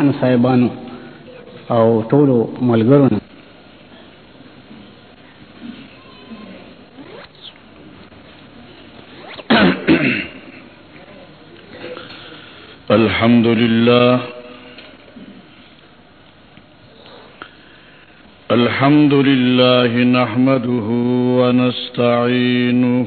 ام صاحبانو او ټولو ملګرو الحمد لله الحمد لله نحمده ونستعينه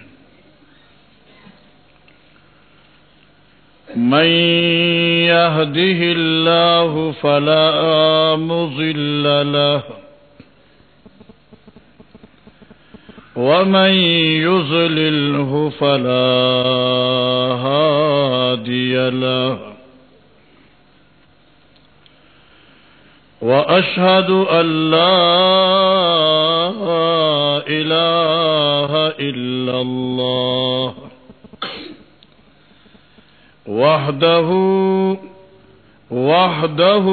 من يهده الله فلا مضل له ومن يضلله فلا هادي له وأشهد أن لا إله إلا الله وحده وحده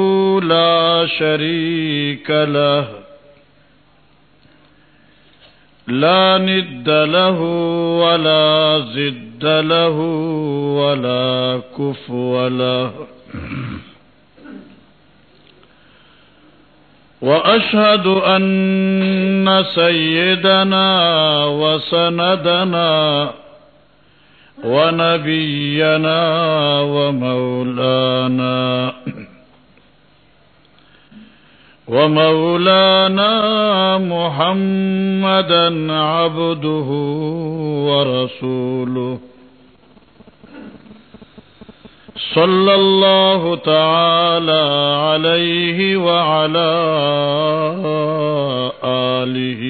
لا شريك له، لا ند له ولا زد له ولا كفو له. وأشهد أن سيدنا وسندنا ونبينا ومولانا ومولانا محمدا عبده ورسوله. صلى الله تعالى عليه وعلى آله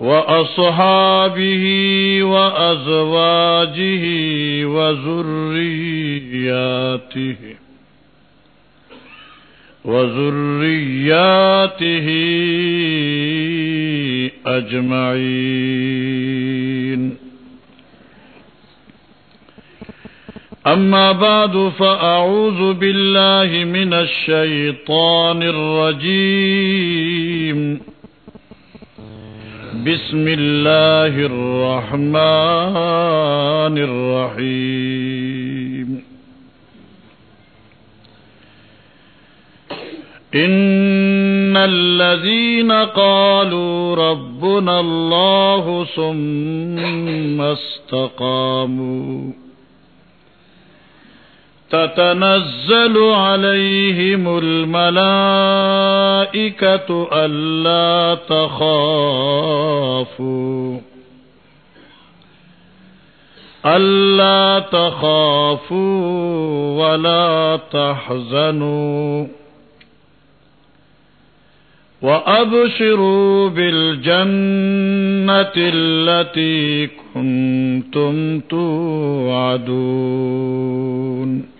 وأصحابه وأزواجه وذرياته وذرياته أجمعين. أما بعد فأعوذ بالله من الشيطان الرجيم. بسم الله الرحمن الرحيم إن الذين قالوا ربنا الله ثم استقاموا تتنزل عليهم الملائكة ألا تخافوا. ألا تخافوا ولا تحزنوا. وأبشروا بالجنة التي كنتم توعدون.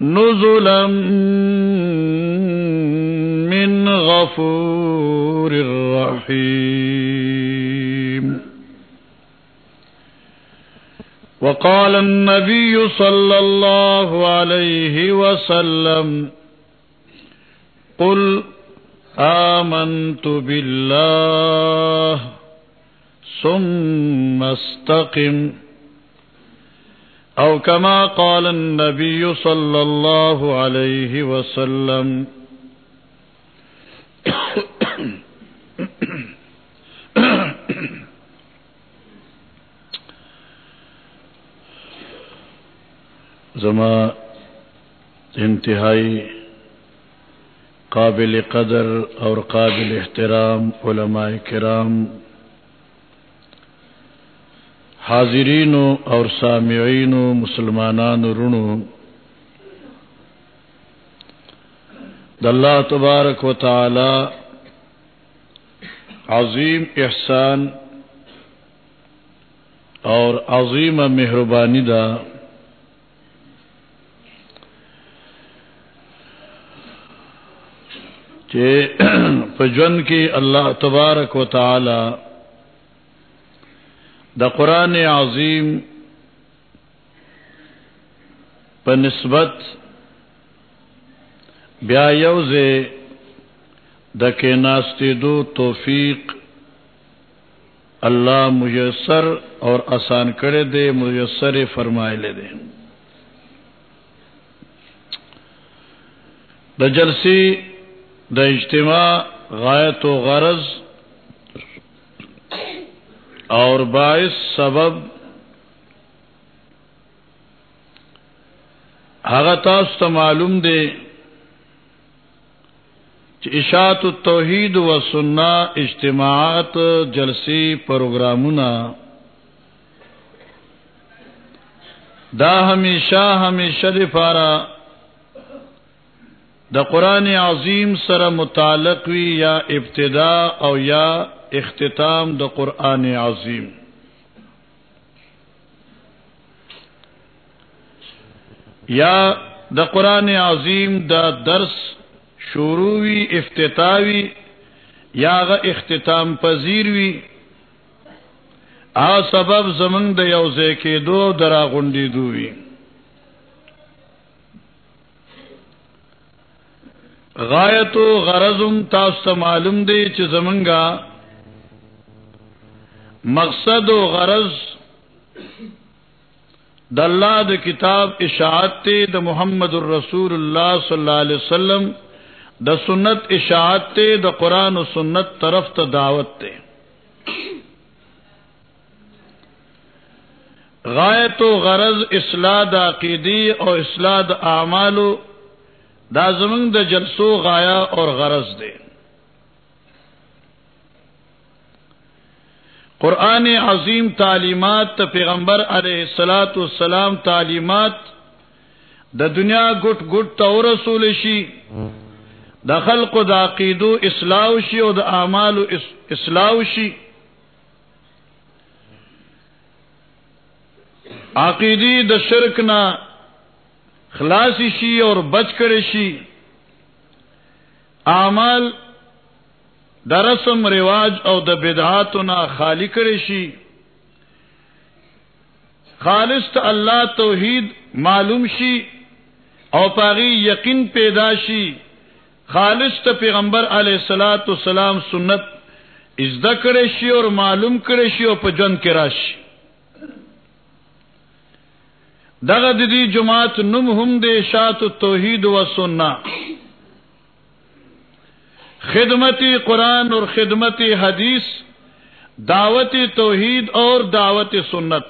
نزلا من غفور رحيم وقال النبي صلى الله عليه وسلم، قل آمنت بالله ثم استقم. او كما قال النبي صلى الله عليه وسلم زما انتہائی قابل قدر اور قابل احترام علماء کرام حاضرین اور سامعین و مسلمانان رونو اللہ تبارک و تعالی عظیم احسان اور عظیم مہربانی دا. کہ پجن کی اللہ تبارک و تعالی دا قرآن عظیم نسبت بیا یوز د کے ناستے دو توفیق اللہ میسر اور آسان کرے دے میسر فرمائے لے دے د جلسی د اجتماع، غایت و غرض اور باعث سبب حغتاست معلوم دے اشاعت التوحید و سننا اجتماعات جلسی پروگرامنا دا ہمیشہ ہمیشہ دفارا دا قرآن عظیم سر متعلق وی یا ابتدا او یا اختتام دا قرآن عظیم. یا دا قرآن عظیم دا درس شروعی افتتاوی یا غ اختتام پذیروی. آ سبب زمنگ د یوزے کے دو درا غنڈی دوی غایت و غرضم تاست معلوم دے چ زمنگا مقصد و غرض د اللہ د کتاب اشاعت د محمد الرسول اللہ صلی اللہ علیہ وسلم د سنت اشاعت د قرآن و سنت طرف ته دعوت تے۔ غایت و غرض اصلاح د عقیدی اور اصلاح د اعمال دا زمنگ د جلسو غایا اور غرض دے۔ قرآن عظیم تعلیمات پیغمبر علیہ السلاۃ والسلام تعلیمات د دنیا گٹ گٹ تو رسول شی د خلق د عقیدو اصلاح شي او د اعمال اصلاح شي عقیدی د شرک نه خلاص اور بچ کړي شي اعمال د رسم، رواج او د بدعاتو نه خالی کړي شي. خالص ته الله توحید معلوم شي او پاغي یقین پیدا شي. خالص پیغمبر علیہ الصلات والسلام سنت ازدا کړي شي او معلوم کړي شي او په جن کې راشي. جماعت نوم هم د اشاعت توحید و سنت. خدمتی قرآن اور خدمتی حدیث، دعوت توحید اور دعوت سنت۔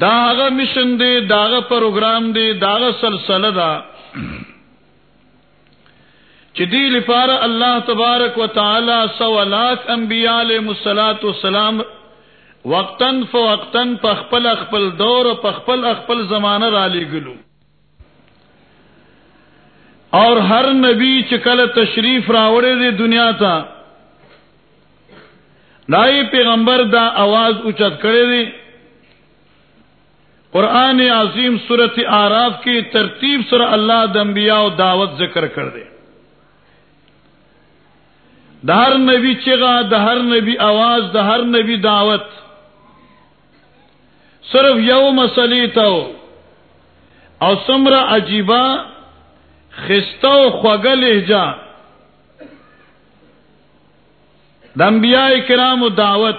داغ مشن دے داغ پروگرام دے داغ سلسلہ دا۔ چدی لفار اللہ تبارک و تعالی سو لاکھ انبیاء علیہ مسلاط وسلام وقتاً فوقتاً پخپل اخپل دور پخپل اخپل زمانہ رالی گلو۔ اور ہر نبی چکل تشریف راوڑے دے دنیا تھا نائی پیغمبر دا آواز اچت کرے دے۔ قرآن عظیم صورت آراف کی ترتیب سر اللہ دمبیا و دعوت ذکر کر دے۔ دہر نبی چگا دہر نبی آواز دہر نبی دعوت۔ صرف یو مسلی تو او سمرا عجیبا خستو خوگل احجا دمبیا کرام و دعوت.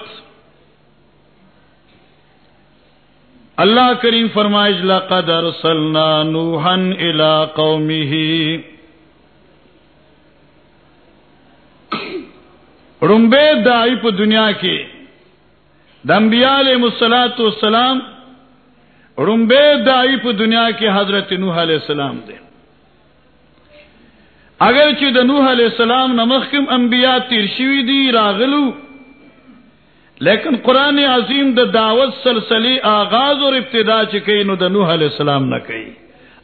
اللہ کریم فرمائش، لقد ارسلنا نوحا الى قومه. رمبے دائی پا دنیا کے. دمبیال مسلاط والسلام رمبے دائی دنیا کے حضرت نوح علیہ السلام دے. اگر چی د نوح علیہ السلام نمخکم انبیاء تیر شوی دی، راغلو. لیکن قرآن عظیم د دعوت سلسلی آغاز اور ابتدا چکی نو د نوح علیہ السلام نہ کئی.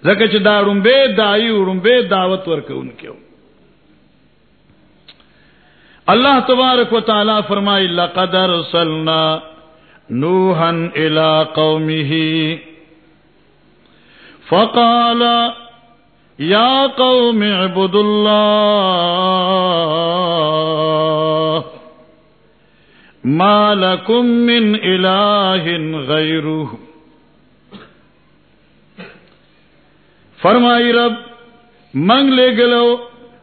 زکه چې دا رمبے دائی رمبے دعوت ورکه انکیو اللہ تبارک و تعالی فرمائی، لقد ارسلنا نوحا الى قومه فقال يا قوم اعبدوا الله ما لكم من اله غيره فرمائی رب، منگ لے گلو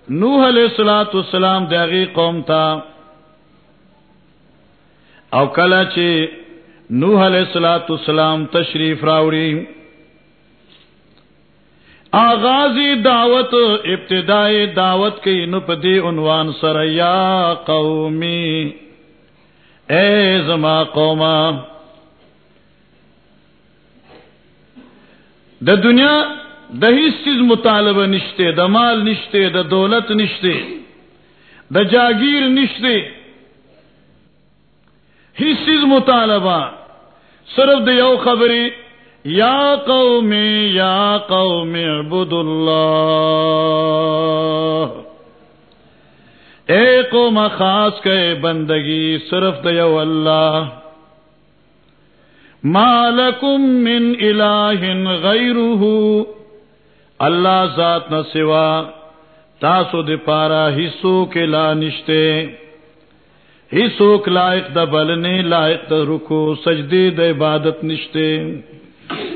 نوح علیہ السلاۃ السلام داغی قوم تھا او کلا چی نوح علیہ السلاۃ السلام تشریف راوڑی۔ آغازی دعوت، ابتدائی دعوت کی نپدی عنوان سر یا قومی۔ اے زما قوما، د دنیا د هیڅ چیز مطالبه نشته، د مال نشته، د دولت نشته، د جاگیر نشته، هیڅ چیز مطالبه، صرف د یو خبرې یا قوم یا قوم اعبدوا الله اے قوم خاص کے بندگی، صرف د یو الله مالکم من الہ غیره اللہ ذات نہ سوا تاسو د پارا حصو کے لا نشتے۔ حصو لائق د بلنے، لائق د رکو سجدی د عبادت نشتے۔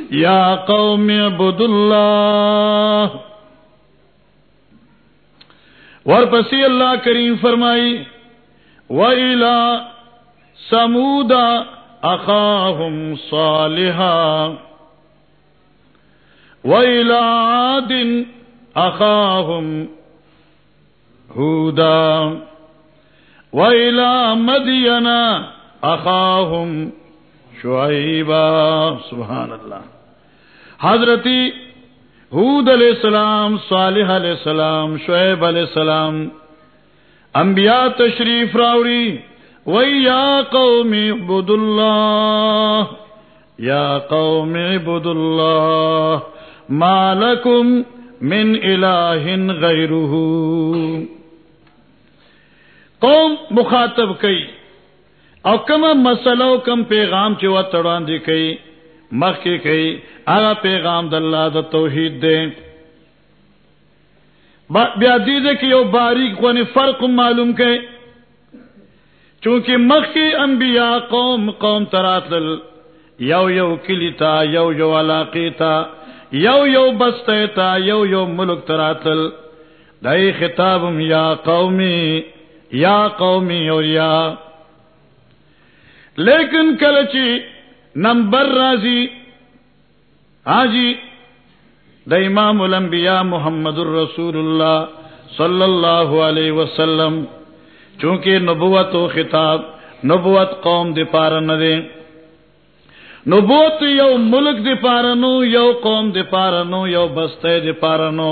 یا قوم عبد اللہ ورپسی اللہ کریم فرمائی، وَإِلَى سَمُودَ أَخَاهُمْ صَالِحًا۔ وَإِلَى عَادٍ أَخَاهُمْ هُودًا۔ وَإِلَى مَدْيَنَ أَخَاهُمْ شُعَيْبًا سبحان اللہ۔ حضرتی حود علیہ السلام، صالح علیہ السلام، شعیب علیہ السلام، انبیاء تشریف راوری وی یا قوم عبد اللہ یا قوم عبد اللہ مالکم من الہ غیرہ۔ قوم مخاطب کئی۔ او کم مسلو کم پیغام چی و تڑان دی کئی مخ کئی آغا پیغام د اللہ دا توحید دے۔ بیا دیدے کہ یو باریک ونی فرق معلوم کئی۔ چونکہ مخ کی انبیاء قوم قوم تراتل یو یو کلی تا، یو یو علاقی تا، یو یو بستے تا، یو یو ملک تراتل دائی خطابم یا قومی یا قومی اور یا لیکن کلچی نمبر رازی آجی دا امام الانبیاء محمد الرسول اللہ صلی اللہ علیہ وسلم، چونکہ نبوت و خطاب، نبوت قوم دی پارا ندے۔ نبوت یو ملک دی پارنو یو قوم دی پارنو یو بستے دی پارنو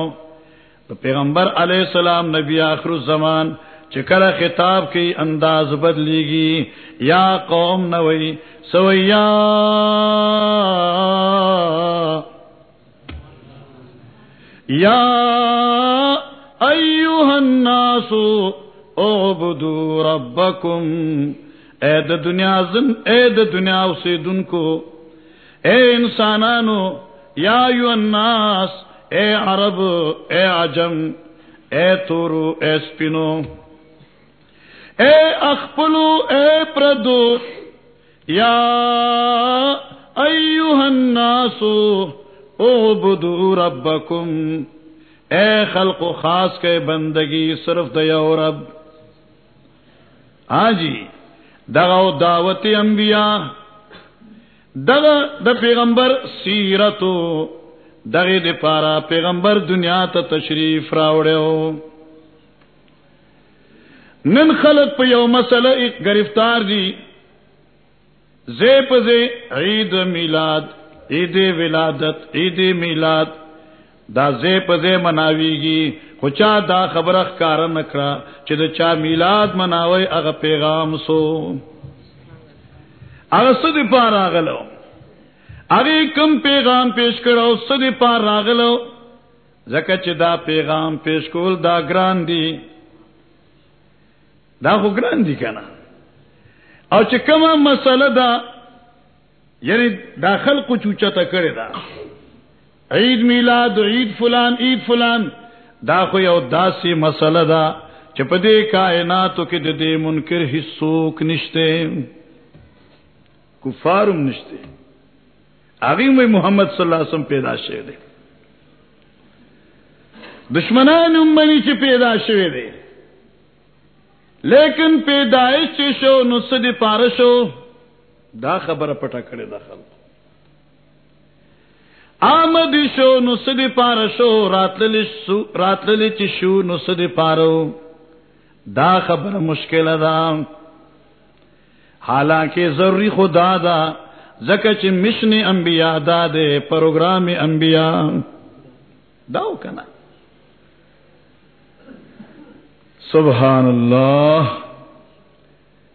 تو پیغمبر علیہ السلام نبی آخر الزمان چکر خطاب کی انداز بدلی گی یا قوم نوئی سویا یا ایوہ الناس اعبدو ربکم، اے دنیا زن، اے دنیا سے دن کو اے انسانانو، یا یو الناس، اے عرب، اے عجم، اے تورو، اے سپینو۔ اے اخپلو، اے پردو، یا ایوہ الناس اعبدو ربکم۔ اے خلق و خاص کے بندگی، صرف دیا رب۔ ہاں جی دغه دعوت انبیاء دغه د پیغمبر سیرتو دغه د پارا پیغمبر دنیا ته تشریف راوړو نن خلق په یو مسله گرفتار دي زی په زی عید میلاد، عید ولادت، عید میلاد۔ دا زی په زی مناویږي خو چا دا خبره ښکار نکړه چې د چا میلاد مناوي هغه پیغام سو۔ هغه سدي پار راغلو هغه کم پیغام پیش کړو سدي پار راغلو ځکه چې دا پیغام پیش کول دا ګران دي دا خو ګران دي کنه. او چې کومه مسله ده یعنی داخل کو چوچته کړی دا عید میلاد، عید فلان عید فلان، دا خو یو داسې مسله ده چې په دې کائناتو کې د دې منکر هیڅوک نشته. کفارم نشته. هغه مې محمد صلی الله علیه وسلم پیدا شوی دی. دشمنان هم چې پیدا شوی دی. لیکن پیدائش چې شو، نو سدي پارشو دا خبره پټه کړې ده خلک آمد شو، نو سدی پار شو؟ راتللی شو راتللی چی شو، نو سدی پارو دا خبر مشکل دا حالانکہ ضروری خدا دا زکه چې مشن انبیاء، دا دے پروگرام انبیاء. داو کنا سبحان اللہ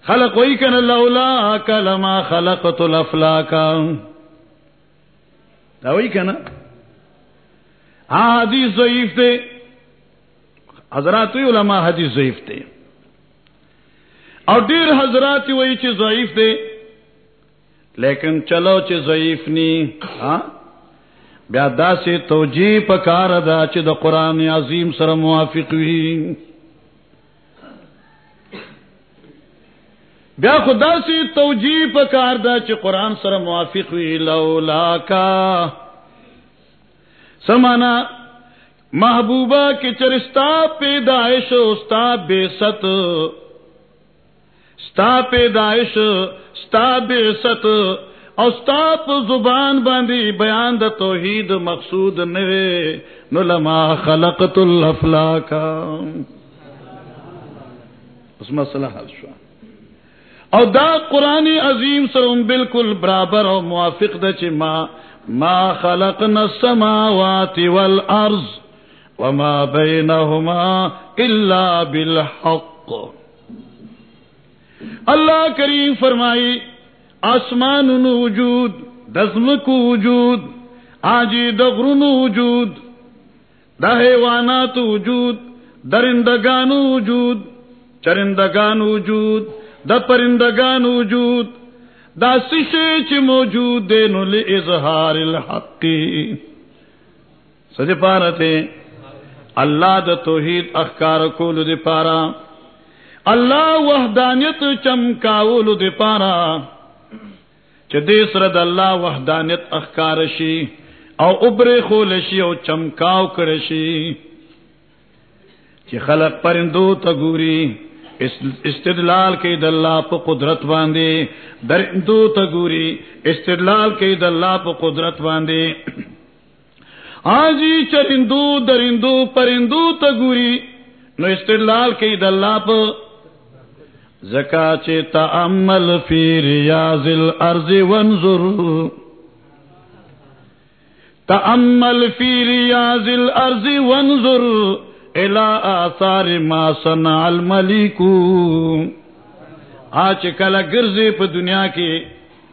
خلق وی کنا لولا کلما خلقت الافلاکا دا وی کنا ہاں حدیث ضعیف تھے حضرات وی علماء حدیث ضعیف تھے اور ډیر حضرات وی چې ضعیف دے۔ لیکن چلو چې ضعیف نی۔ ها بیا داسې توجیه پکار دا چې د قران عظیم سره موافق وي بیا خدا سی توجیه پکار دا چې قران سره موافق وي لولا کا سمانا محبوبہ کے چرستا پیدائش استا بے ست ستا پیدائش ستا بے ست او زبان باندې بیان د توحید مقصود نه نو لما خلقت الافلاک اس مسئلہ حل شو او دا قرآن عظیم سره بالکل برابر او موافق ده چې ما ما خلقنا السماوات والارض وما بينهما الا بالحق. اللہ کریم فرمائی، آسمان وجود، دزمک وجود آجی دغرن وجود، دا حیوانات وجود، درندگان وجود، چرندگان وجود دا پرندگان وجود، دا سشے چ موجود دے نو اظہار الحق۔ سج پارتے اللہ د توحید اخکار کول دی پارا۔ اللہ وحدانیت چمکاول دی پارا۔ چې دې سره د الله وحدانیت اخکار شي او ابره خول شي او چمکاو کړ شي چې خلق پرندو ته ګوري استدلال کې د الله قدرت باندې درندو ته ګوري استدلال کې د الله په قدرت باندې آجی چرندو، درندو، پرندو ته ګوري نو استدلال کې د الله په زکات تامل فی ریاض الارض وانظر۔ تامل فی ریاض الارض وانظر۔ الى آثار ما صنع الملک آج کله ګرځي په دنیا کې،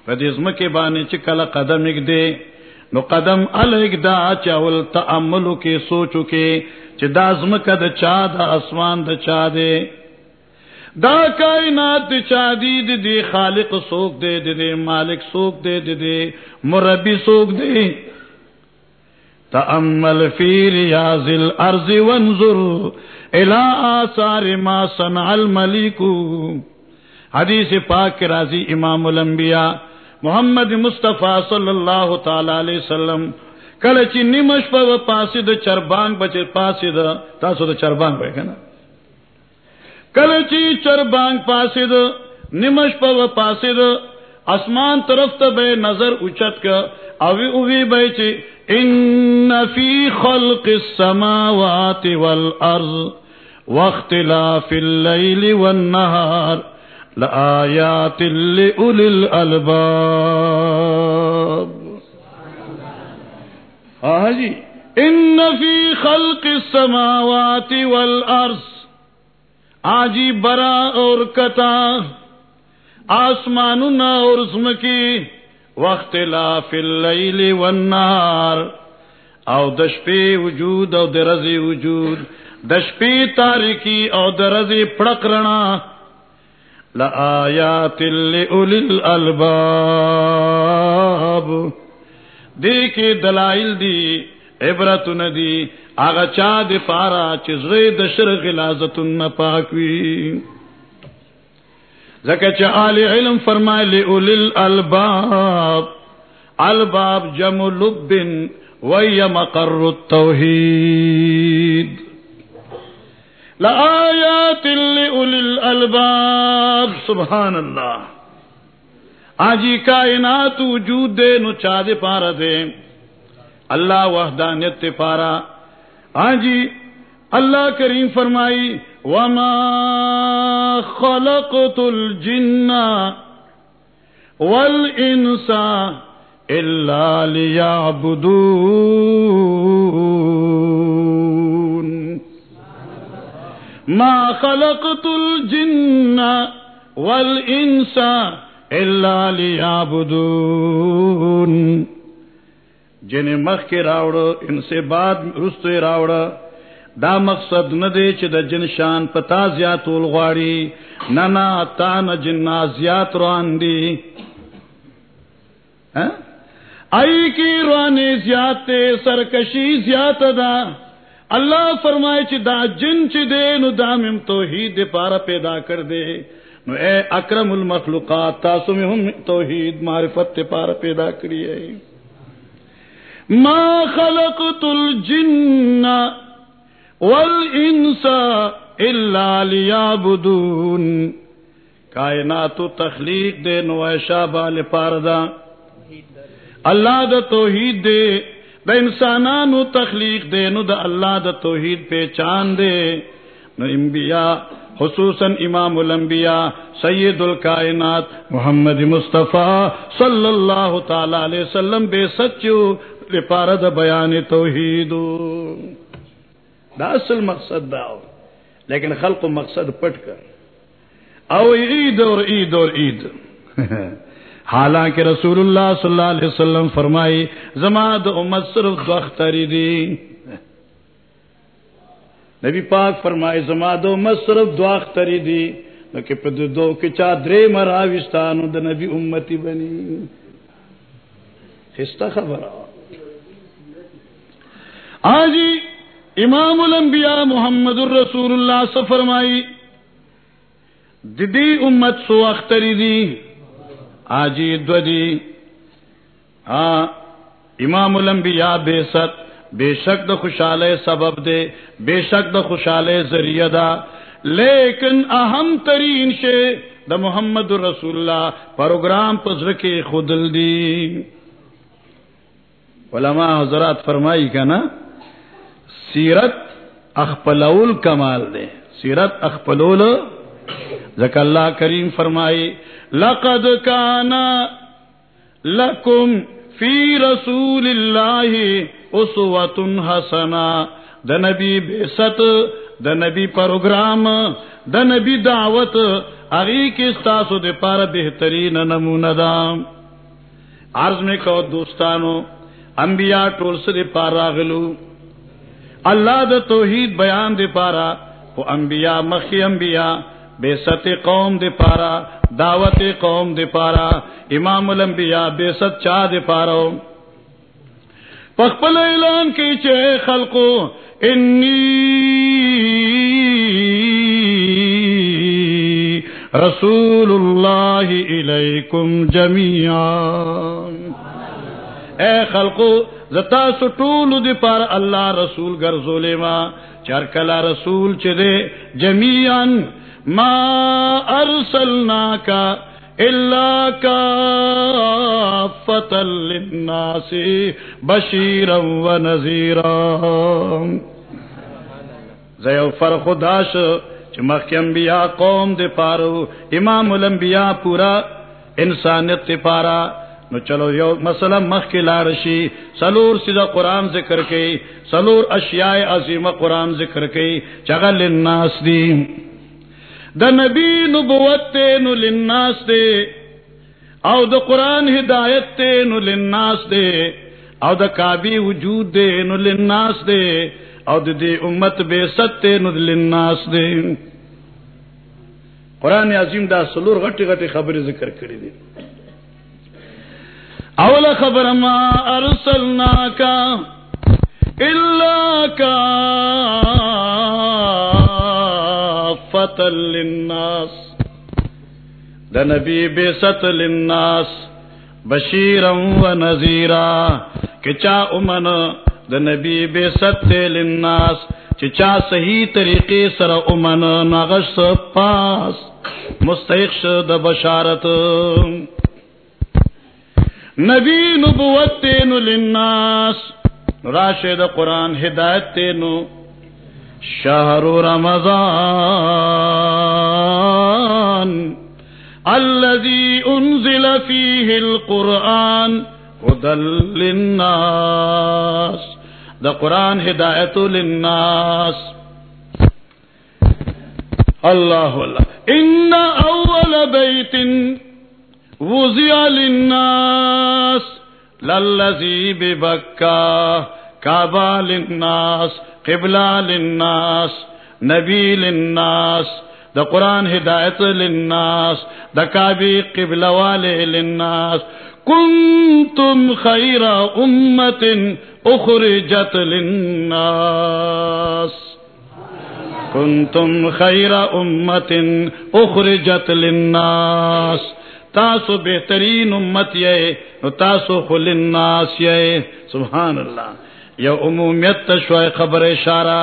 په دې ځمکه باندې چې کله قدم یې نو قدم الګ دا چاول تامل کې سوچو کې چې دا ځمکه د چا، د اسمان د چا دی. دا کائنات چا دی، د دې خالق سوک دے دی، د دې مالک سوک دے دی، د دې مربي سوک دی. تأمل في رياض الأرض وانظر إلى آثار ما صنع الملك. حدیث پاک راضی امام الانبیاء محمد مصطفی صلی الله تعالی علیہ وسلم. کله چې نیمش په پاسې د چربانګ بچ پاسې د تاسو د چربانګ وای کنه کله چې چربانګ پاسې د نیمش په پاسې د اسمان طرف ته به نظر اوچت ک او وی به ان فی خلق السماوات والارض واختلاف الليل والنهار لآيات لأولي الألباب ہاں جی ان فی خلق السماوات والارض آجی برا اور کتا آسمان اور اسم کی وقت لا فی اللیل والنار او دشپی وجود او درزی وجود. دشپی تاریکی او درزی پڑکرنا لآیات لأولی الالباب دیکھ دلائل دی عبرت ندی آغا چا دی پارا چیز چزغی دشر غلازتن پاکوی زکا چا آل علم فرمائے لأولی الالباب. الباب جمع لب وی مقر التوحید. لآیات لأولی الالباب. سبحان اللہ آجی کائنات وجود دے نو چا دے پارا دے. اللہ وحدانیت پارا. آجی اللہ کریم فرمائی وما خلقت الجن والانس الا ليعبدون. ما خلقت الجن والانس الا ليعبدون. جن مخ کے راوڑ، ان سے بعد رست راوڑ دا مقصد نہ دے چ د جن شان پتا زیات الغواڑی ننا تا نہ جنا زیات روان دی آئی کی روانے زیات سرکشی زیات دا اللہ فرمائے چ دا جن چ دے نو دامم توحید دے پارا پیدا کر دے نو اے اکرم المخلوقات، تاسو میں ہم توحید، معرفت تے پارا پیدا کری ہے ما خلقت الجن والانس الا ليعبدون کائنات و تخلیق دے نو ایشا بال پاردا اللہ دا توحید دے، دا انسانانو تخلیق دے نو دا اللہ دا توحید پہچان دے. نو انبیاء، خصوصاً امام الانبیاء، سید الکائنات، محمد مصطفیٰ صلی اللہ تعالی علیہ وسلم بے سچو پارد بیان توحید. دا اصل مقصد دا لیکن خلق مقصد پٹ کر. او عید اور عید اور عید. حالانکہ رسول اللہ صلی اللہ علیہ وسلم فرمائی زماد امت صرف دو اختری دی. نبی پاک فرمائی زماد امت صرف دو اختری دی. کہ پہ دو کے چا درے مراوستانو دا نبی امتی بنی. خستہ خبر آو آجی امام الانبیاء محمد الرسول اللہ سے فرمائی، ددی امت سو اختری دی، آجی دو دی ہاں امام الانبیاء بے ست بے شک د خوشحال سبب دے، بے شک د خوشحال ذریعہ دا، لیکن اہم ترین شے دا محمد رسول اللہ پروگرام پزر کے خودل دی۔ علماء حضرات فرمائی کا نا سیرت اخپلول کمال دے۔ سیرت اخپلول۔ زک اللہ کریم فرمائی، لقد کانا لکم فی رسول اللہ اسوت حسنا د نبی بیست د نبی پروگرام، د نبی دعوت اگی کی ستاسو دے پار بہترین نمونہ دا۔ عرض میں کہو دوستانو، انبیاء ٹول سے دے پار راغلو۔ اللہ د توحید بیان دے پارا، وہ انبیاء، مخی انبیاء، بے ست قوم دے پارا، دعوت قوم دے پارا، امام الانبیاء، بے ست چاہ دے پارا۔ پخپل اعلان کی چے خلقو، انی رسول اللہ علیکم جمیعا۔ اے خلقو زتا سٹول دی پار اللہ رسول گرزولے ما چار کلا رسول چدے جمیعن ما ارسلناکا الا کافتا للناس بشیرا و نذیرا۔ زیو فرق داش چمخ کے انبیاء قوم دے پارو، امام الانبیاء پورا انسانیت دے پارا۔ نو چلو یو مسئلہ مخ کی لارشی سلور سیدھا قرآن ذکر کی سلور اشیاء عظیم قرآن ذکر کی چغل الناس دی دا نبی نبوت تے نو للناس دے او دا قرآن ہدایت تے نو للناس دے او دا کابی وجود دے نو للناس دے او دا دی امت بے ست تے نو للناس دے قرآن عظیم دا سلور غٹی غٹی خبر ذکر کری دی اول خبر ما ارسلنا کا اللہ کا فتل للناس دا نبی بے ست للناس بشیرم و نذیرا کچا امن دا نبی بے ست للناس چچا صحیح طریقے سر امن نغش پاس مستحق د بشارت نبی نبوت تینو للناس. راشد قرآن ہدایت تینو. شہر رمضان. الذي انزل فيه القرآن هدى للناس. دا قرآن ہدایت للناس. اللہ اللہ. ان اول بیت وزع للناس، للذی ببکا کعبہ للناس، قبلہ للناس، نبی للناس، دا قرآن ہدایت للناس، دا کعبی قبلہ والے للناس۔ کنتم خیر امت اخرجت للناس۔ کنتم خیر امت اخرجت للناس۔ تاسو بہترین امت یہ تاسو خل الناس یہ سبحان اللہ یہ عمومیت تشوائے خبر اشارہ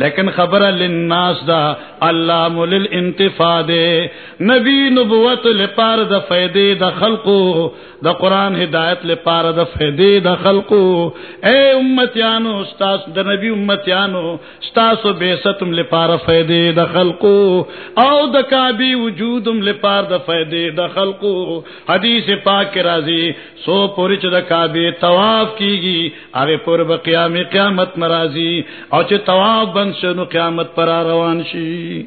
لیکن خبر للناس دا اللہ مل انتفاد نبی نبوت لپار دا فیدے دا خلقو دا قرآن ہدایت لپار دا فیدے دا خلقو. اے امتیانو، ستاس دا نبی امتیانو، ستاسو بیستم لپار فیدے دا خلقو. او دا کابی وجودم لپار دا فیدے دا خلقو. حدیث پاک رازی سو پورچ دا کابی تواف کی گی آگے پور بقیام قیامت مرازی او چھ تواف بند شنو قیامت پر روان شی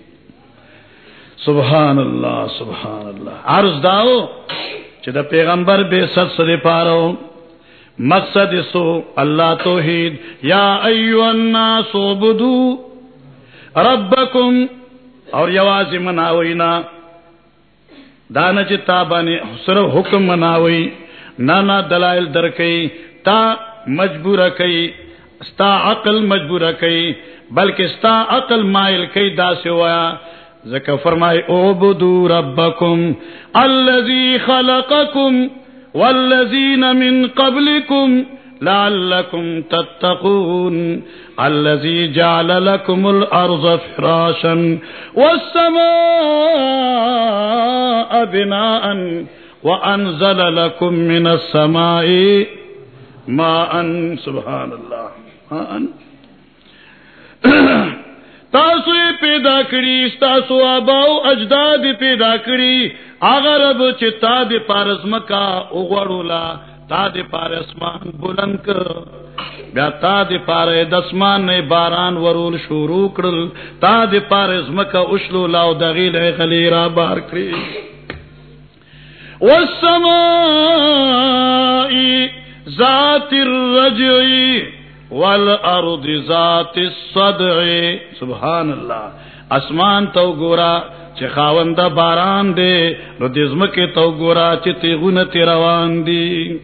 سبحان اللہ سبحان اللہ عرض داو چھ دا پیغمبر بے ست سدے پارو مقصد سو اللہ توحید. یا ایو الناس عبدو ربکم. اور یوازی مناوینا دانا چی تابانی صرف حکم مناوی نانا دلائل در کئی تا مجبور کئی، ستا عقل مجبور کئی، بلکہ ستا عقل مائل کئی دا سے ہوا ذکر فرمائے اعبدو ربکم الذی خلقکم والذین من قبلکم لعلكم تتقون۔ الذي جعل لكم الأرض فراشا والسماء بناء وأنزل لكم من السماء ماء سبحان الله ماء. تاسو پیدا کړی تاسو اباو اجداد پیدا کړی اگر اب چتا دی پارسمکا وګړولا تا دی پار اسمان بلند کر بیا تا دی پار دسمان نه باران ورول شروع کړل. تا دی پار اسمکا اوشلو لاو دغیل غلی را بار کړی والسماء ذات الرجع والارض ذات الصدع. سبحان الله اسمان تو ګورا چې خاوند باران دی نو د تو ګورا چې تیغونه تی روان دي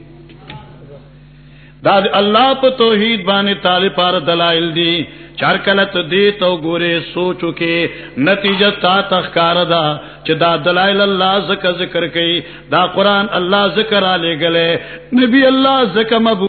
دا اللہ پا توحید بانے تالے پار دلائل دی. چار کلت دے تو گورے سوچو کے نتیجہ تا تخکار دا. چھ دا دلائل اللہ ذکر ذکر کئی، دا قرآن اللہ ذکر آلے گلے، نبی اللہ ذکر مبو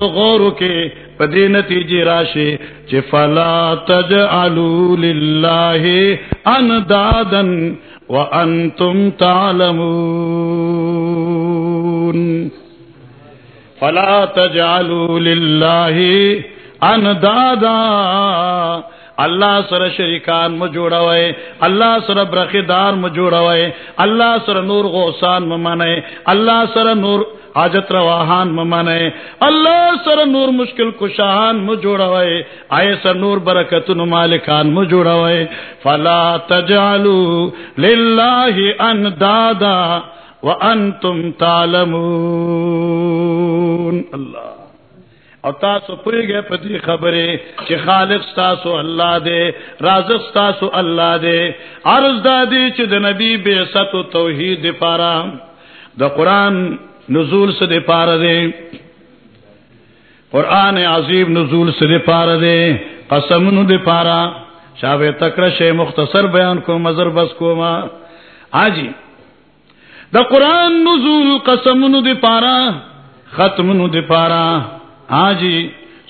غور کے پدی نتیجی راشی چی فلا تجعلو للہ اندادا وانتم تعلمون فلا تجعلو للہ اندادا اللہ سر شریکان م جوڑوئے اللہ سر برخدار م جوڑوئے اللہ سر نور غوسان م اللہ سر نور حاجت رواحان م منے اللہ سر نور مشکل کشاہان م جوڑوئے آئے سر نور برکت مالکان م فلا تجعلوا للہ اندادا وانتم تعلمون۔ اللہ۔ او تاسو پوری گئے پتی خبرے چی خالق ستاسو اللہ دے، رازق ستاسو اللہ دے۔ عرض دادی چی دا نبی بے ست توحید دے پارا۔ دا قرآن نزول سے دے پارا دے۔ قرآن عظیم نزول سے دے پارا دے۔ قسمن دے پارا۔ شاوے تکرش مختصر بیان کو، مزر بس کو ما۔ آجی دا قرآن نزول قسمن دے پارا ختمن دے پارا۔ ہاں جی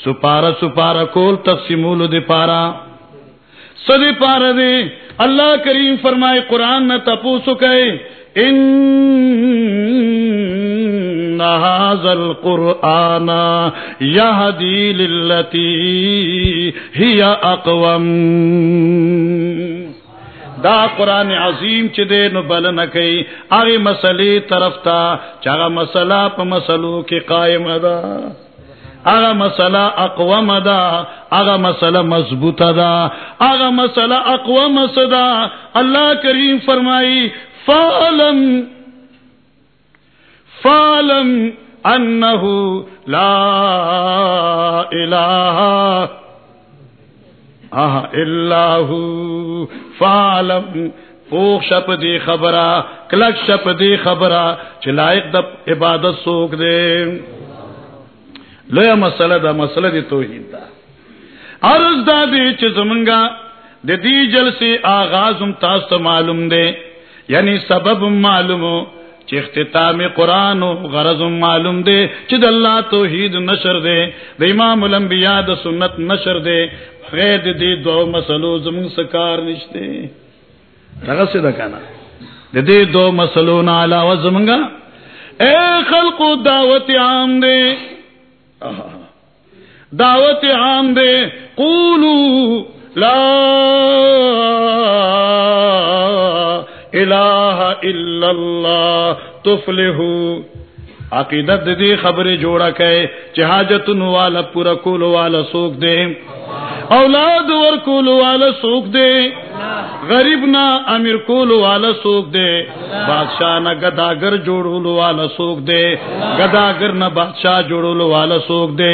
سپارا سپارا کول تقسیمول دے پارا سدے پارا دے، اللہ کریم فرمائے قرآن نہ تپو سکے ان القرآن یہدی للتی ہی اقوم۔ دا قرآن عظیم چ دے نو بل نہ کئی۔ آگے مسئلے طرف تا، چاگا مسئلہ پا مسئلو کی قائم دا اغا مسئلہ اقوام دا، اغا مسئلہ مضبوط دا، اغا مسئلہ اقوام صدا اللہ کریم فرمائی فالم فالم انہو لا الہ اللہ فالم پوخ شپ دی خبرہ، کلک شپ دی خبرہ، چلائق دب عبادت سوک دے۔ لویا مسئلہ دا مسئلہ دی توحید دا. عرض دا دی چھ زمنگا دی دی جلسی آغازم تاست معلوم دے. یعنی سبب معلوم چھ اختتام قرآن و غرض معلوم دے. چھ دا اللہ توحید نشر دے. دا امام الانبیاء دا سنت نشر دے. غیر دی دی دو مسئلو زمن سکار نشتے. رغا دا کانا. دی دی دو مسئلو نا علاوہ زمنگا. اے خلق دعوت عام دے. دعوت عام دے، قولو لا الہ الا اللہ تفلحو۔ عقیدت دی خبر جوڑا کہے چہاجتن والا پورا کول والا سوک دے۔ اولاد ور کول والا سوک دے۔ غریب نہ امیر کول والا سوک دے بادشاہ نہ گداگر جوڑول والا سوک دے گداگر نہ بادشاہ جوڑول والا سوک دے۔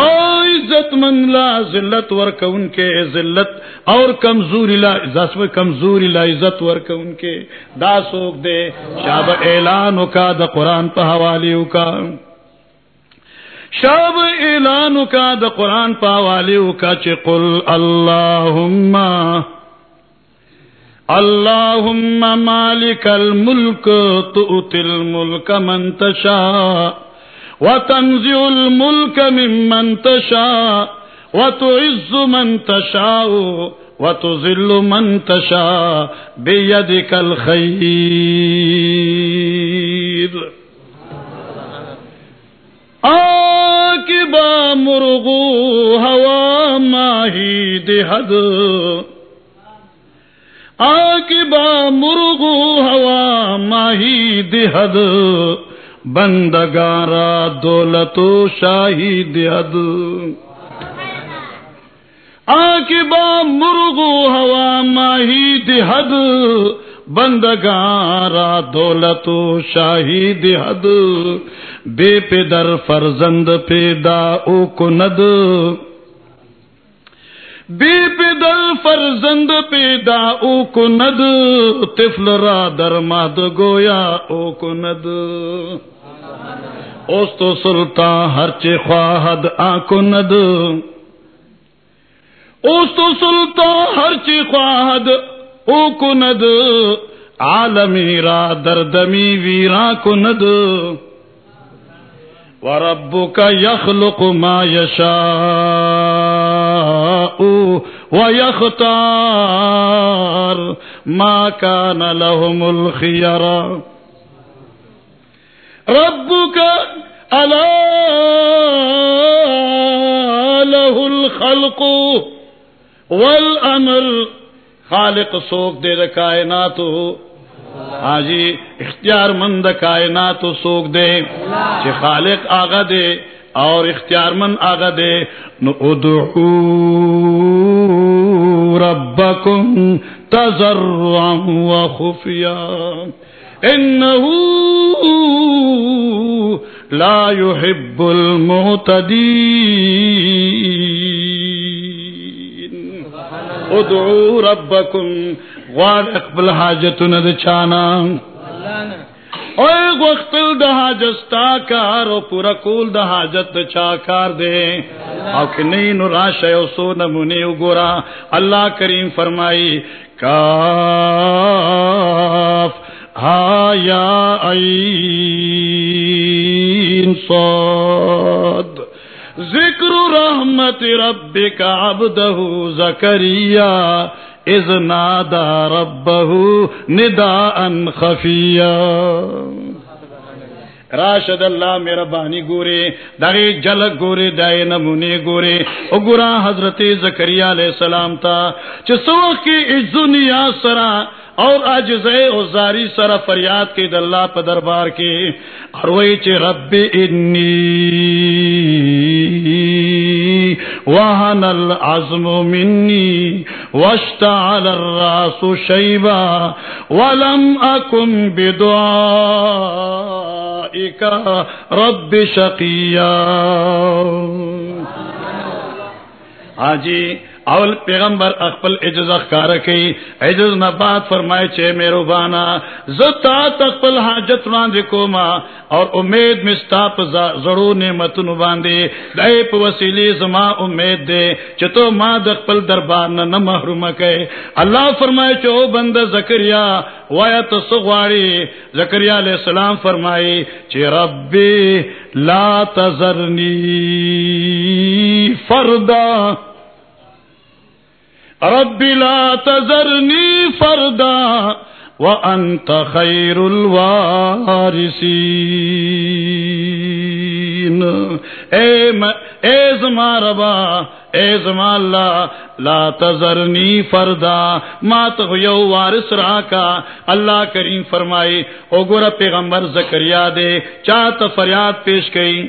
او عزت مند لا ذلت ورک ان کے ذلت اور کمزوری لا عزت کمزوری لا عزت ورک ان کے۔ دا سوک دے شاب اعلان کا دا قرآن پہ حوالی کا۔ شاب اعلان کا دا قرآن پہ حوالی کا چقل اللہم اللهم مالك الملك تؤتي الملك من تشاء وتنزع الملك ممن تشاء وتعز من تشاء وتذل من تشاء بيدك الخير. آكبا مرغو هوا ماهي دهد با مرغو ہوا ماہی دہد، بندگارا دولت و شاہی دہد۔ با مرغو ہوا ماہی دہد، بندگارا دولت و شاہی دہد۔ بے پدر فرزند پیدا او کند۔ بی پدل فرزند پیدا او کند، طفل را در ماد گویا او کند. اوستو سلطان ہر چی خواہد آ کند. اوستو سلطان ہر چی خواہد او کند. عالمی را دردمی ویرا کند. وربک یخلق ما یشاء يشاء ويختار ما كان لهم الخيار. ربك ألا له الخلق والأمر. خالق سوک دے دا کائنات ہاں جی اختیار مند کائنات سوک دے، چی خالق آگا دے اور اختیار مند آگا دے، نو ادعو ربکم تزرعا و خفیا۔ انہو لا يحب المعتدین۔ ادعو ربکم غوار اقبل حاجتون دا چانا. اوے وقت دا حاجستا کار او پورا کول دا حاجت دا چا کار دے. او کہ نہیں نو راشا او سو نمونے گورا. اللہ کریم فرمائی، کاف، ہا یا عین صاد. ذکر رحمت ربک عبدہ زکریا از نادا ربہ نداء خفیہ۔ راشد اللہ میرا بانی گورے، داغی جلک گورے دائے نمونے گورے۔ او گورا حضرت زکریہ علیہ السلام تا چھ سوخ کی اس دنیا سرا اور آج زے او زاری سر فریاد کے دلہ پا دربار کے۔ اور وہی چھ رب انی۔ وہن العظم منی واشتعل الراس شیبا ولم اکم بدعائک رب شقیا۔ آجی اول پیغمبر اخپل اجز اخکار کی اجز نبات فرمائے چھے میرو بانا، زتا تقبل حاجت راندے کوما، اور امید مستاپ زرو نعمتن باندے دائے پا وسیلی زما امید دے چھتو ما دقبل دربار نہ محروم کئے۔ اللہ فرمائے چھو بند زکریا، وایا تصغواری زکریا علیہ السلام فرمائے چھے ربی لا تذرنی فردا۔ رب لا تذرنی فردا وانت خیر الوارثین۔ اے اے زما ربا، اے زما اللہ، لا تذرنی فردا۔ ما تو یو وارث راکا۔ اللہ کریم فرمائی، او گورا پیغمبر زکریا دے چاہت فریاد پیش کئی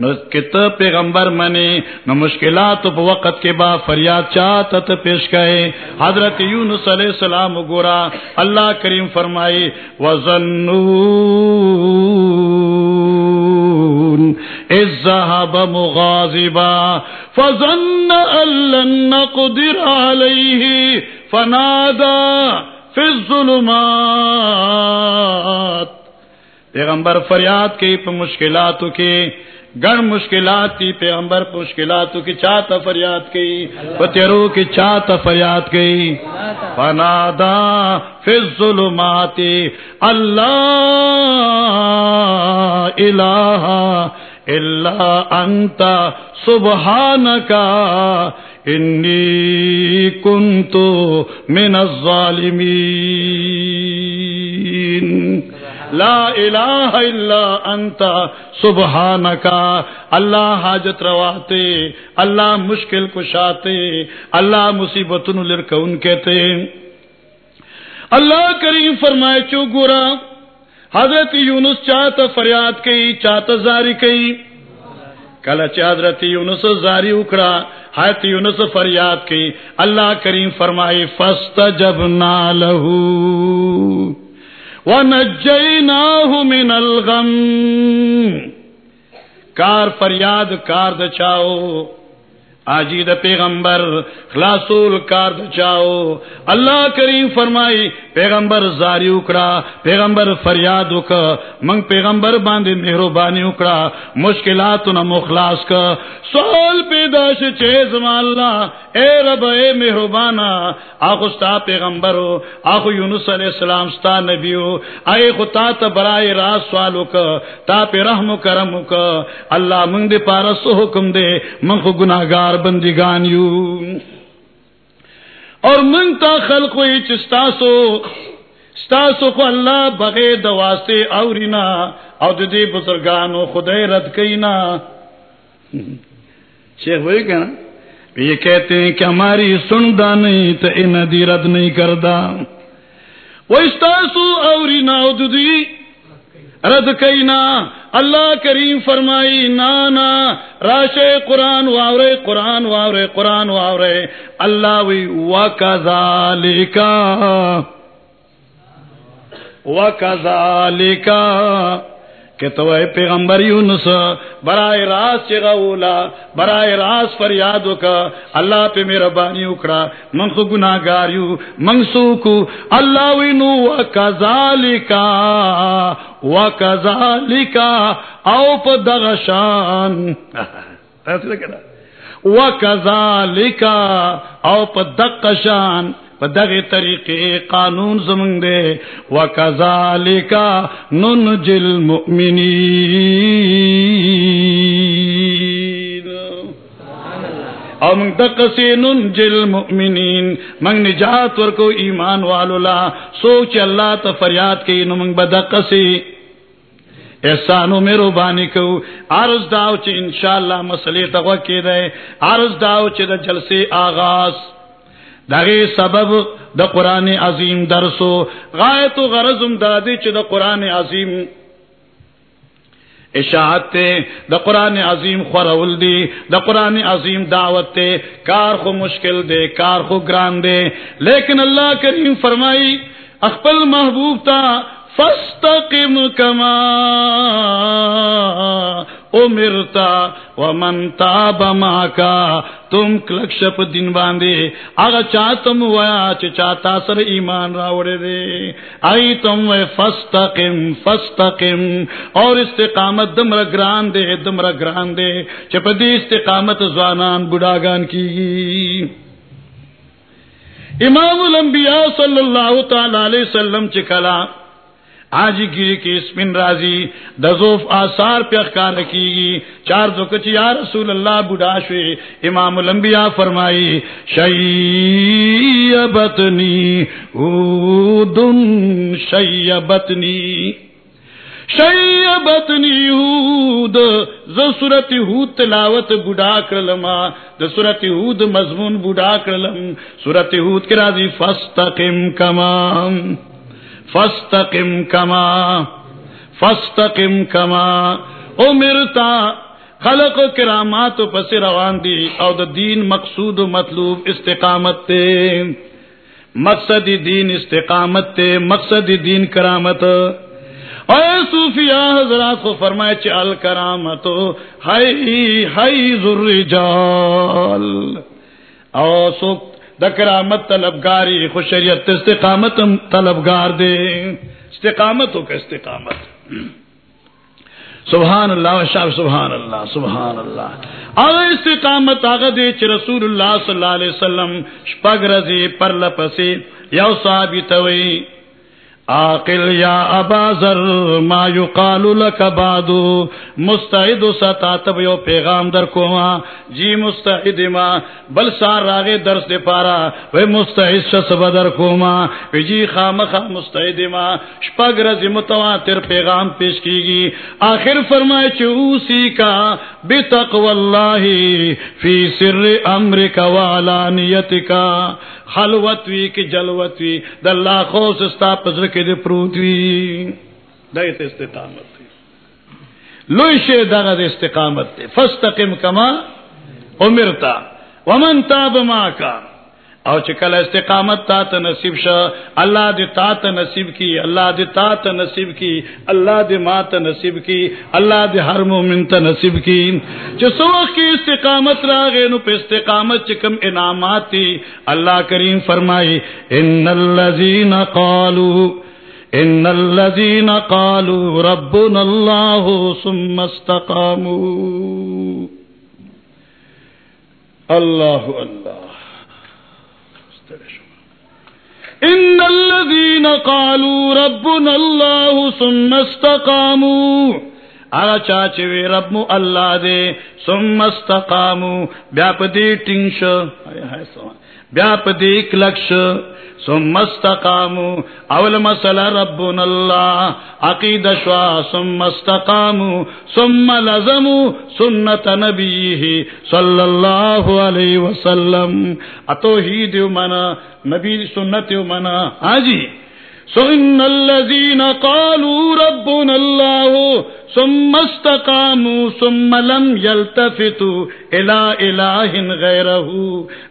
نو کت پیغمبر منی، نو مشکلات پا وقت کے با فریاد چاہتا تا پیش گئے حضرت یونس علیہ السلام گورا، اللہ کریم فرمائی، وظنون اذ ذهب مغاظبا، فظن ان لن نقدر عليه، فنادى في الظلمات۔ پیغمبر فریاد کی پا مشکلاتو کی گڑ مشکلات کی پیغمبر مشکلاتوں کی چاہتا فریاد کی پترو کی چاہتا فریاد کی۔ فنادا فی الظلمات، اللہ الہ الا انت سبحانکا انی کنتو من الظالمین۔ لا الہ الا انت سبحانکا اللہ حاجت رواتے، اللہ مشکل کشاتے، اللہ مصیبت لرکون کہتے. اللہ کریم فرمائے چو گورا، حضرت یونس چاہتا فریاد کئی، چاہتا زاری کئی. کل حضرت یونس زاری اکڑا، حضرت یونس فریاد کی اللہ کریم فرمائے فسٹ جب نہ لہو. ونجیناہ من الغم. کار فریاد کار دچاؤ آجی دا پیغمبر، خلاصول کار دچاؤ اللہ کریم فرمائی، پیغمبر زاری اکڑا، پیغمبر فریاد اکا۔ منگ پیغمبر باندے مہربانی اکڑا مشکلات نہ مخلاص کا۔ سوال پیدا سے چیز اللہ، اے رب، اے مہربانا۔ آخو ستا پیغمبرو آخو یونس علیہ السلام ستا نبیو اے خو تا تا برائے راز سوالو کا تا پی رحم و کرم کا اللہ منگ دے پارا سو حکم دے، منگ خو گناہگار بندگان یو اور منگتا خلق ہوئی چستاسو ستاسو کو اللہ بغیر دواستے اورینا او ددی بزرگانو خدای رد کینا شیخ وہی کہنا یہ کہتے ہیں کہ ہماری سندا نہیں تو ان دی رد نہیں کردا وہ استاسو اورینا او ددی رد کینا اللہ کریم فرمائی نانا راشے قرآن واورے قرآن واورے قرآن واورے، اللہ وی وکذالکا وکذالکا کہ تو اے پیغمبر یونس، برائے راس چغولا برائے راس فریاد کا اللہ پہ میرا بانی اکڑا، من کو گناہگار یو من سوکو، اللہ وینو وکذالکا وکذالکا او پا دغشان. وکذالکا او پا دقشان دغ طریقے قانون زمنگ دے و کزالکا نن جل مؤمنی او منگ دق سے جل مؤمنین منگ نجات ور کو ایمان والولا سوچ اللہ تا فریاد کی نو منگ بدق سے احسانو میرو بانی کو عرض داو چی انشاءاللہ مسئلے تغوی کی دے عرض داو چی دا جلسے آغاز داغی سبب دا قرآن عظیم درسو. غایت و غرضم دادی چی دا قرآن عظیم. اشاعت تے دا قرآن عظیم خورول دی. دا قرآن عظیم دعوت تے. کار خو مشکل دے، کار خو گران دے. لیکن اللہ کریم فرمائی، اخپل محبوب تا، فاستقم کما امرتا ومن تاب ماکا، تم کلکشپ دن باندے۔ اگا چاہتم ویا چ چاہتا سر ایمان راوڑے دے۔ آئی تم وے فاستقم فاستقم۔ اور استقامت دمر گران دے دمر گران دے۔ چپدی استقامت زوانان بڑاگان کی۔ امام الانبیاء صلی اللہ تعالی علیہ وسلم چکلا آج گیری کی اسمن رازی دزوف آثار پہ اخکار کی گی۔ چار دو کچھ یا رسول اللہ بڑھا شوی امام الانبیاء فرمائی شیبتنی اودن شیبتنی شیبتنی ہود، ز صورت ہود تلاوت بڑھا کرلما د صورت ہود مضمون بڑھا کرلم۔ صورت ہود کے راضی فاستقم کمام فاستقم کما فاستقم کما امرتا خلق و کرامات و پس روان دی او د دین مقصود و مطلوب استقامت تے. مقصد دین استقامت تے، مقصد دین کرامت. اے صوفیاء حضرات کو فرمائے چل کرامت ہائی ہائی ذرجال او سوک دا کرامت طلبگاری خوش شریعت استقامت طلبگار دے۔ استقامت ہو کہ استقامت۔ سبحان اللہ، شاہ سبحان اللہ سبحان اللہ۔ اگر استقامت آگا دے چھ رسول اللہ صلی اللہ علیہ وسلم، شپگ رضی پر لپسی، یو صحابی توئی عاقل یا ابا ذر ما یقال لك بعد، مستعد ستا تب یو پیغام در کوما. جی مستعد ما، بل سار راغه درس دے پارا. و مستعد شس بدر کوما. و جی خامخ مستعد ما، شپگ رز متواتر پیغام پیش کیگی. آخر فرمائے چوسی کا بتقوى الله فی سر امرک و علانیتک. خلوت وی کی جلوت وی د اللہ خوص استا پزر کے دے پروت وی دایته استقامت دی۔ لوی شه دغه د استقامت دی۔ فستقم کما امرتا، ومن تاب ماکا او چې کله استقامت تا ته نصیب شه، الله دې تا ته نصیب کی الله دې تا ته نصیب کی الله دې ما ته نصیب کی الله دې هر مؤمن ته نصیب کی چې څوک کی استقامت راغې نو په استقامت چې کوم انعامات دي، الله کریم فرمایي، ان الذين قالوا ان الذين قالوا ربنا الله ثم استقاموا. الله الله ان الذين قالوا ربنا الله ثم استقاموا. آغا چاچے وی رب مو اللہ دے ثم استقاموا. بیا پدی ٹنگش بیا پدی کلکش ثم اول مسل ربنا اللہ عقید شوا ثم استقامو. ثم لزمو سنت نبیه صلی اللہ علیہ وسلم. اتوحید منا، نبی سنت منا. آجی سن الذين قالوا ربنا الله ثم استقاموا ثم لم يلتفتوا الى اله غيره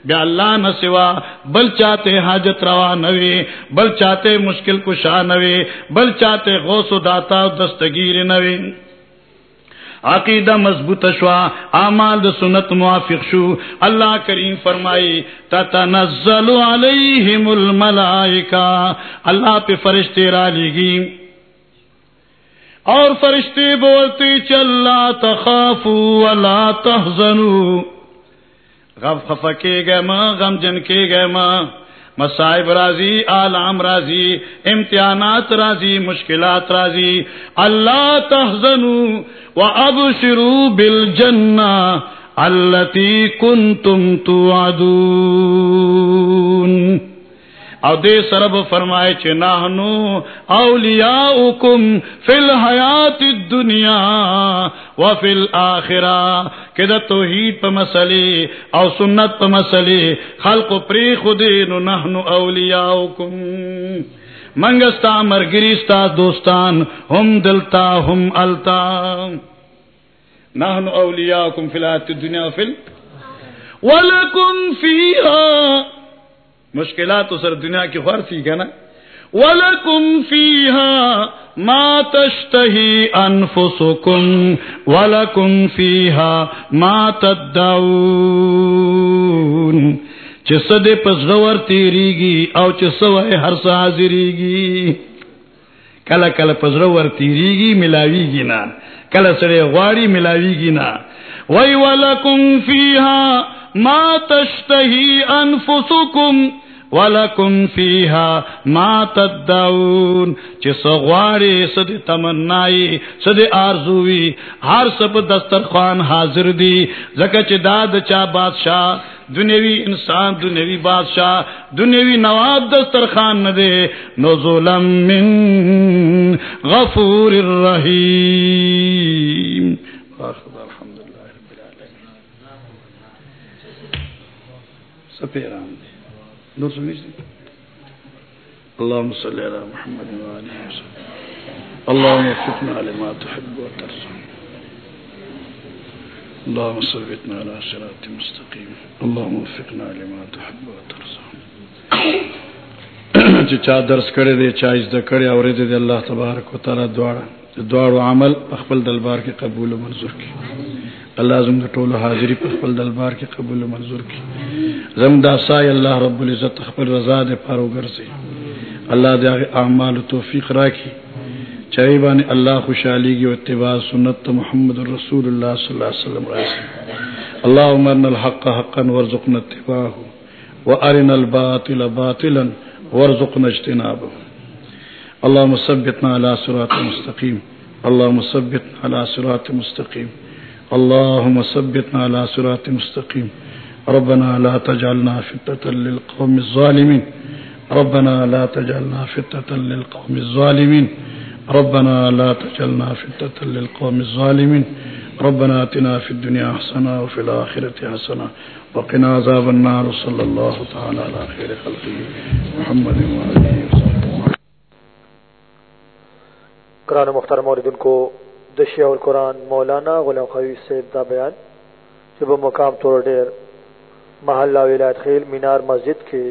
بیا اللہ نہ سوا، بل چاہتے حاجت روا نوے بل چاہتے مشکل کشا نوے بل چاہتے غوث و داتا دستگیر نوے عقیدہ مضبوط شوا، اعمال د سنت موافق شو. اللہ کریم فرمائی، تتنزل علیہم الملائکہ. اللہ پہ فرشتے را لگی اور فرشتے بولتے چلا تخافو ولا تحزنو. غف خفکے گئے ماں، غم جن کے گئے ماں. مصائب راضی عالم راضی، امتحانات راضی، مشکلات راضی۔ اللہ تحزنو و اب شروع بل جنا التی کن تم تو او دے سرب فرمائے چ نہنو اولیاؤکم فی الحیات الدنیا و فی الاخرہ، کہ دا توحید پا مسئلے او سنت پا مسئلے، خلق پری خودی نو نحنو اولیاؤکم۔ منگستا، مرگریستا، دوستان، ہم دلتا، ہم التا۔ نحنو اولیاؤکم فی الحیات الدنیا و فی ولکم فیہا مشکلات تو سر دنیا کی خور سی ہے نا؟ ولکم فیہا ما تشتہی انفسکم ولکم فیہا ما تدعون چس دے پس غور تیری گی او چسوائے ہر سازری گی کل کل پس غور تیری گی ملاوی گی نا۔ کل سڑے غواری ملاوی گی نا۔ وی ولکم فیہا ما تشتہی انفسکم ولکم فیہا ما تدعون، چی سغواری سد تمنائی سد آرزوی ہر سب دسترخوان حاضر دی۔ زکا چی داد چا بادشاہ دنیوی انسان دنیوی بادشاہ دنیوی نواب دسترخوان ندے۔ نزولا من غفور الرحیم۔ الحمدللہ رب العالمين سپیران۔ دے نور سمجھتے اللهم صل على محمد وآله وسلم اللهم وفقنا لما تحب وترضى اللهم ثبتنا على صراط مستقيم اللهم وفقنا لما تحب وترضى چې چا درس کړی دی چا زده کړی اورېدی دی الله تبارک وتعالى دعا دعا عمل خپل دلبار کې قبول او منظور کړي اللہ زم ٹول و حاضری پر خپل دلبار کے قبول و منظور کی. زم دا اللہ رب العزت خپل رضا دے پارو گرزی. اللہ دے اعمال و توفیق راکی چاہی بانی اللہ خوشحالی کی اتباع سنت محمد رسول اللہ صلی اللہ علیہ وسلم رائسی اللہم ارنا الحق حقا ورزقنا اتباعه وارنا الباطل باطلا ورزقنا اجتنابه اللهم ثبتنا على صراط مستقيم. اللهم ثبتنا على صراط مستقيم. اللهم ثبتنا على صراط مستقيم. ربنا لا تجعلنا فتة للقوم الظالمين. ربنا لا تجعلنا فتة للقوم الظالمين. ربنا لا تجعلنا فتة للقوم الظالمين. ربنا اتنا في الدنيا حسنة وفي الآخرة حسنة. وقنا عذاب النار. صلى الله تعالى على خير خلقه محمد وآله وسلم قرآن مختار موردن کو دشیا القرآن مولانا غلام خوی سیب دا بیان جب مقام توڑ ڈیر محلہ ولایت خیل مینار مسجد کے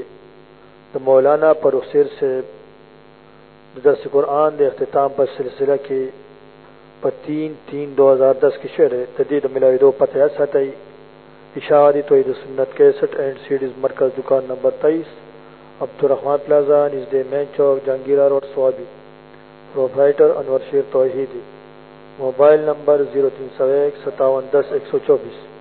دا مولانا پروسیر سے درس قرآن دے اختتام پر سلسلہ کی پر تین تین دو ہزار دس کی شعر تدید ملاوی دو پتہ ستائی اشاعتی توحید سنت کیسٹ اینڈ سیڈیز مرکز دکان نمبر تیئیس عبدالرحمان پلازا نژد مین چوک، Jahangira road, Swabi. Proprietor Anwar Sher Tauheedi, mobile number zero تین سو ایک ستاون دس ایک سو چوبیس۔